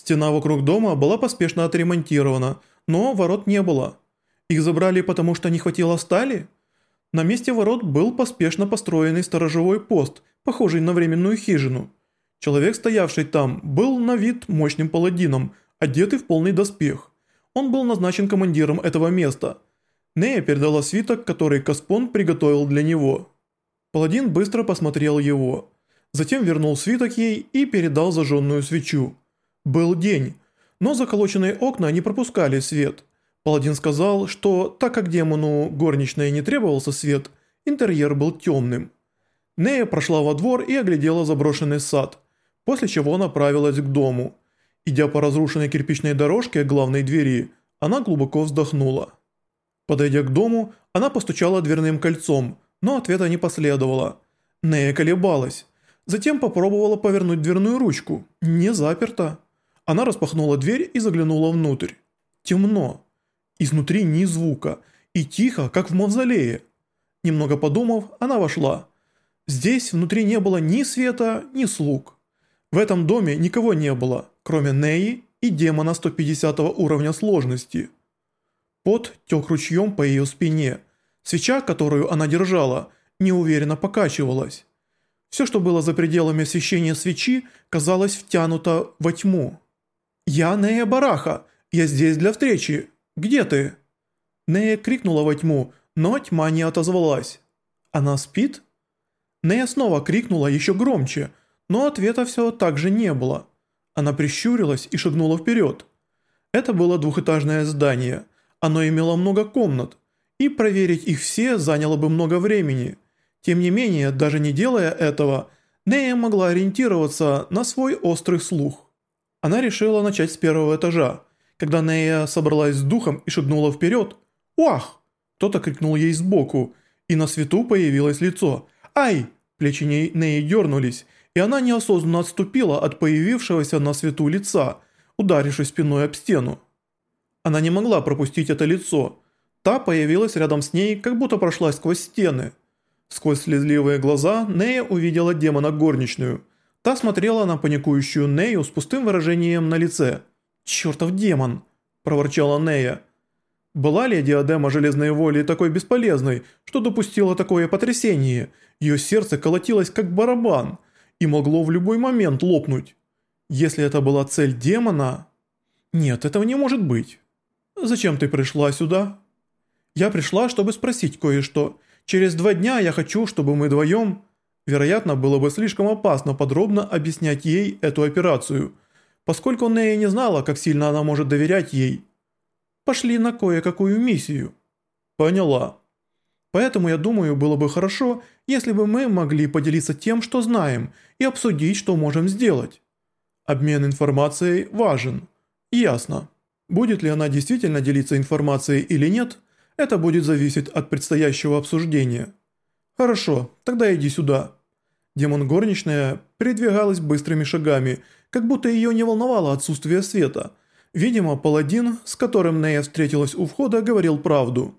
Стена вокруг дома была поспешно отремонтирована, но ворот не было. Их забрали потому, что не хватило стали? На месте ворот был поспешно построенный сторожевой пост, похожий на временную хижину. Человек, стоявший там, был на вид мощным паладином, одетый в полный доспех. Он был назначен командиром этого места. Нея передала свиток, который Каспон приготовил для него. Паладин быстро посмотрел его. Затем вернул свиток ей и передал зажженную свечу. Был день, но заколоченные окна не пропускали свет. Паладин сказал, что так как демону горничной не требовался свет, интерьер был темным. Нея прошла во двор и оглядела заброшенный сад, после чего направилась к дому. Идя по разрушенной кирпичной дорожке главной двери, она глубоко вздохнула. Подойдя к дому, она постучала дверным кольцом, но ответа не последовало. Нея колебалась. Затем попробовала повернуть дверную ручку. Не заперта. Она распахнула дверь и заглянула внутрь. Темно. Изнутри ни звука. И тихо, как в мавзолее. Немного подумав, она вошла. Здесь внутри не было ни света, ни слуг. В этом доме никого не было, кроме Неи и демона 150 уровня сложности. Пот тек ручьем по ее спине. Свеча, которую она держала, неуверенно покачивалась. Все, что было за пределами освещения свечи, казалось втянуто во тьму. «Я Нея Бараха! Я здесь для встречи! Где ты?» Нея крикнула во тьму, но тьма не отозвалась. «Она спит?» Нея снова крикнула еще громче, но ответа все так же не было. Она прищурилась и шагнула вперед. Это было двухэтажное здание. Оно имело много комнат, и проверить их все заняло бы много времени. Тем не менее, даже не делая этого, Нея могла ориентироваться на свой острый слух. Она решила начать с первого этажа. Когда Нея собралась с духом и шагнула вперед, «Уах!» Кто-то крикнул ей сбоку, и на свету появилось лицо. «Ай!» Плечи Неи дернулись, и она неосознанно отступила от появившегося на свету лица, ударившись спиной об стену. Она не могла пропустить это лицо. Та появилась рядом с ней, как будто прошла сквозь стены. Сквозь слезливые глаза Нея увидела демона горничную. Та смотрела на паникующую Нею с пустым выражением на лице. «Чертов демон!» – проворчала Нея. Была ли диадема Железной Воли такой бесполезной, что допустила такое потрясение? Ее сердце колотилось как барабан и могло в любой момент лопнуть. Если это была цель демона... Нет, этого не может быть. Зачем ты пришла сюда? Я пришла, чтобы спросить кое-что. Через два дня я хочу, чтобы мы вдвоем... Вероятно, было бы слишком опасно подробно объяснять ей эту операцию, поскольку Нея не знала, как сильно она может доверять ей. Пошли на кое-какую миссию. Поняла. Поэтому я думаю, было бы хорошо, если бы мы могли поделиться тем, что знаем, и обсудить, что можем сделать. Обмен информацией важен. Ясно. Будет ли она действительно делиться информацией или нет – это будет зависеть от предстоящего обсуждения. Хорошо, тогда иди сюда. Демон горничная передвигалась быстрыми шагами, как будто ее не волновало отсутствие света. Видимо, паладин, с которым Нея встретилась у входа, говорил правду.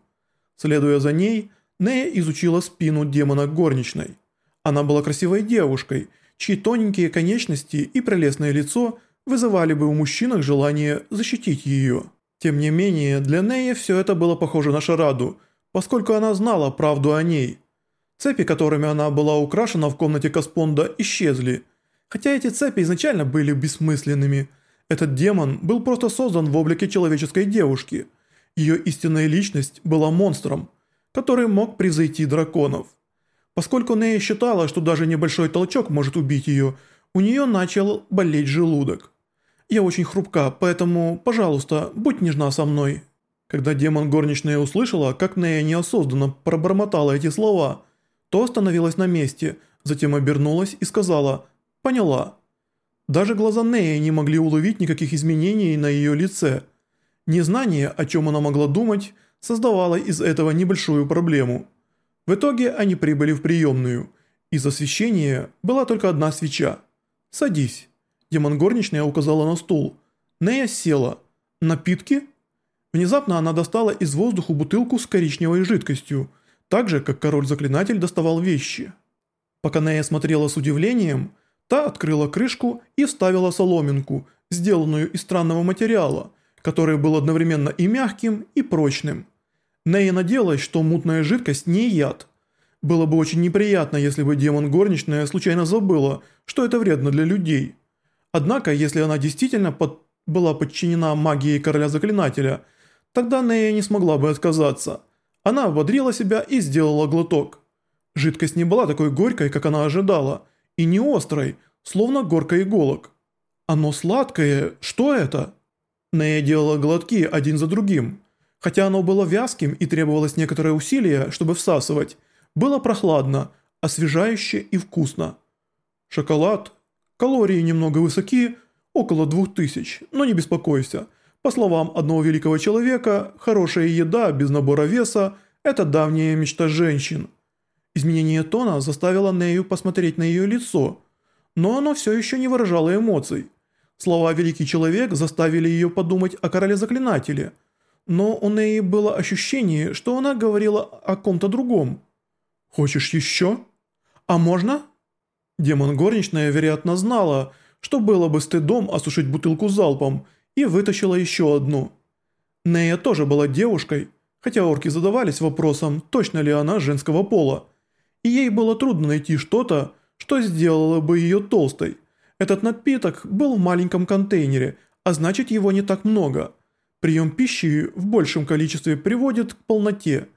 Следуя за ней, Нея изучила спину демона горничной. Она была красивой девушкой, чьи тоненькие конечности и прелестное лицо вызывали бы у мужчинах желание защитить ее. Тем не менее, для Неи все это было похоже на шараду, поскольку она знала правду о ней. Цепи, которыми она была украшена в комнате Каспонда, исчезли. Хотя эти цепи изначально были бессмысленными. Этот демон был просто создан в облике человеческой девушки. Ее истинная личность была монстром, который мог превзойти драконов. Поскольку Нея считала, что даже небольшой толчок может убить ее, у нее начал болеть желудок. Я очень хрупка, поэтому, пожалуйста, будь нежна со мной». Когда демон горничная услышала, как Нея неосознанно пробормотала эти слова, то остановилась на месте, затем обернулась и сказала «Поняла». Даже глаза Неи не могли уловить никаких изменений на ее лице. Незнание, о чем она могла думать, создавало из этого небольшую проблему. В итоге они прибыли в приемную. Из освещения была только одна свеча. «Садись». Демон горничная указала на стул. Нея села. «Напитки?» Внезапно она достала из воздуха бутылку с коричневой жидкостью, так же, как король-заклинатель доставал вещи. Пока Нея смотрела с удивлением, та открыла крышку и вставила соломинку, сделанную из странного материала, который был одновременно и мягким, и прочным. Нея надеялась, что мутная жидкость не яд. Было бы очень неприятно, если бы демон горничная случайно забыла, что это вредно для людей. Однако, если она действительно под... была подчинена магии короля-заклинателя, тогда Нея не смогла бы отказаться. Она ободрила себя и сделала глоток. Жидкость не была такой горькой, как она ожидала, и не острой, словно горка иголок. Оно сладкое, что это? Нея делала глотки один за другим. Хотя оно было вязким и требовалось некоторое усилие, чтобы всасывать, было прохладно, освежающе и вкусно. Шоколад. Калории немного высоки, около 2000, но не беспокойся. По словам одного великого человека, хорошая еда без набора веса – это давняя мечта женщин. Изменение тона заставило Нею посмотреть на ее лицо, но оно все еще не выражало эмоций. Слова «великий человек» заставили ее подумать о короле-заклинателе, но у Неи было ощущение, что она говорила о ком-то другом. «Хочешь еще? А можно?» Демон горничная, вероятно, знала, что было бы стыдом осушить бутылку залпом, и вытащила еще одну. Нея тоже была девушкой, хотя орки задавались вопросом, точно ли она женского пола и ей было трудно найти что-то, что сделало бы ее толстой. Этот напиток был в маленьком контейнере, а значит его не так много. Прием пищи в большем количестве приводит к полноте,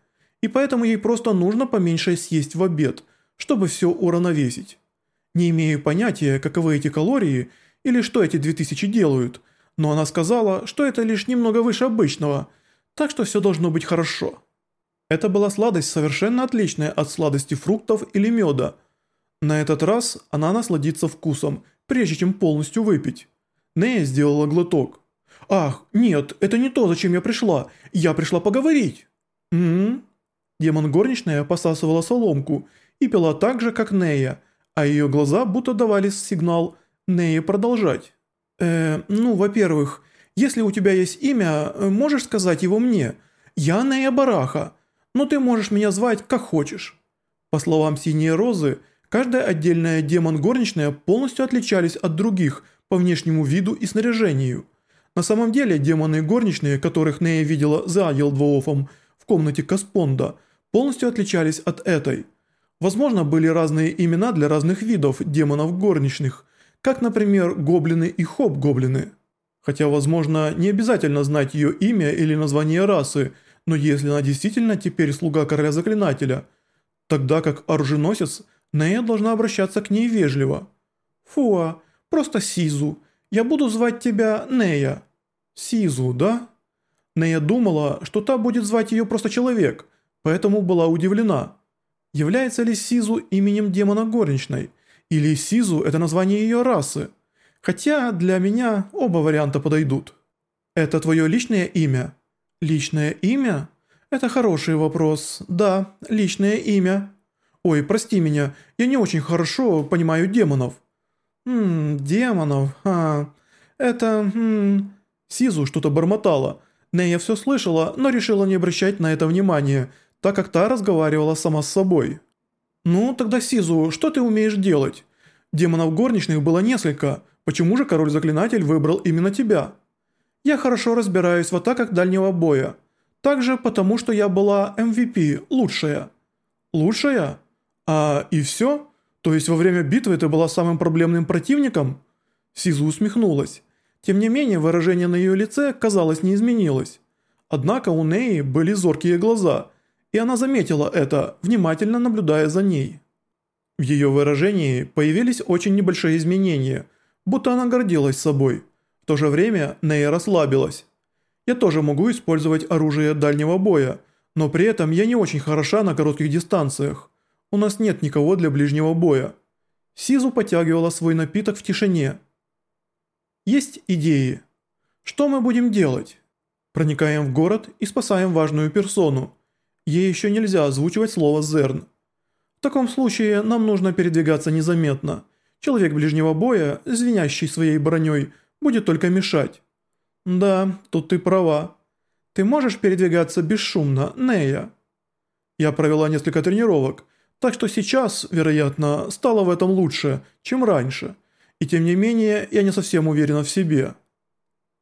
и поэтому ей просто нужно поменьше съесть в обед, чтобы все уравновесить. Не имею понятия, каковы эти калории или что эти 2000 делают, но она сказала, что это лишь немного выше обычного, так что все должно быть хорошо. Это была сладость совершенно отличная от сладости фруктов или меда. На этот раз она насладится вкусом, прежде чем полностью выпить. Нея сделала глоток. «Ах, нет, это не то, зачем я пришла. Я пришла поговорить». «М-м-м». Демон горничная посасывала соломку и пила так же, как Нея, а ее глаза будто давали сигнал Нее продолжать. «Э, ну, во-первых, если у тебя есть имя, можешь сказать его мне. Я Нея Бараха но ты можешь меня звать как хочешь». По словам Синей Розы, каждая отдельная демон-горничная полностью отличались от других по внешнему виду и снаряжению. На самом деле демоны горничные, которых Нея видела за Елдвоофом в комнате Каспонда, полностью отличались от этой. Возможно, были разные имена для разных видов демонов горничных, как, например, гоблины и хоп-гоблины. Хотя, возможно, не обязательно знать ее имя или название расы – но если она действительно теперь слуга короля-заклинателя, тогда как оруженосец, Нея должна обращаться к ней вежливо. «Фуа, просто Сизу. Я буду звать тебя Нея». «Сизу, да?» Нея думала, что та будет звать ее просто человек, поэтому была удивлена. Является ли Сизу именем демона горничной? Или Сизу – это название ее расы? Хотя для меня оба варианта подойдут. «Это твое личное имя?» «Личное имя? Это хороший вопрос. Да, личное имя. Ой, прости меня, я не очень хорошо понимаю демонов». «Ммм, демонов, а... Это... Ммм...» Сизу что-то бормотала. Нея все слышала, но решила не обращать на это внимания, так как та разговаривала сама с собой. «Ну, тогда Сизу, что ты умеешь делать? Демонов горничных было несколько, почему же король-заклинатель выбрал именно тебя?» Я хорошо разбираюсь в атаках дальнего боя. Также потому, что я была MVP, лучшая. Лучшая? А и все? То есть во время битвы ты была самым проблемным противником? Сизу усмехнулась. Тем не менее, выражение на ее лице, казалось, не изменилось. Однако у Неи были зоркие глаза, и она заметила это, внимательно наблюдая за ней. В ее выражении появились очень небольшие изменения, будто она гордилась собой. В то же время Нея расслабилась. Я тоже могу использовать оружие дальнего боя, но при этом я не очень хороша на коротких дистанциях. У нас нет никого для ближнего боя. Сизу потягивала свой напиток в тишине. Есть идеи. Что мы будем делать? Проникаем в город и спасаем важную персону. Ей еще нельзя озвучивать слово «зерн». В таком случае нам нужно передвигаться незаметно. Человек ближнего боя, звенящий своей броней – будет только мешать. Да, тут ты права. Ты можешь передвигаться бесшумно, Нея? Я провела несколько тренировок, так что сейчас, вероятно, стало в этом лучше, чем раньше. И тем не менее, я не совсем уверена в себе.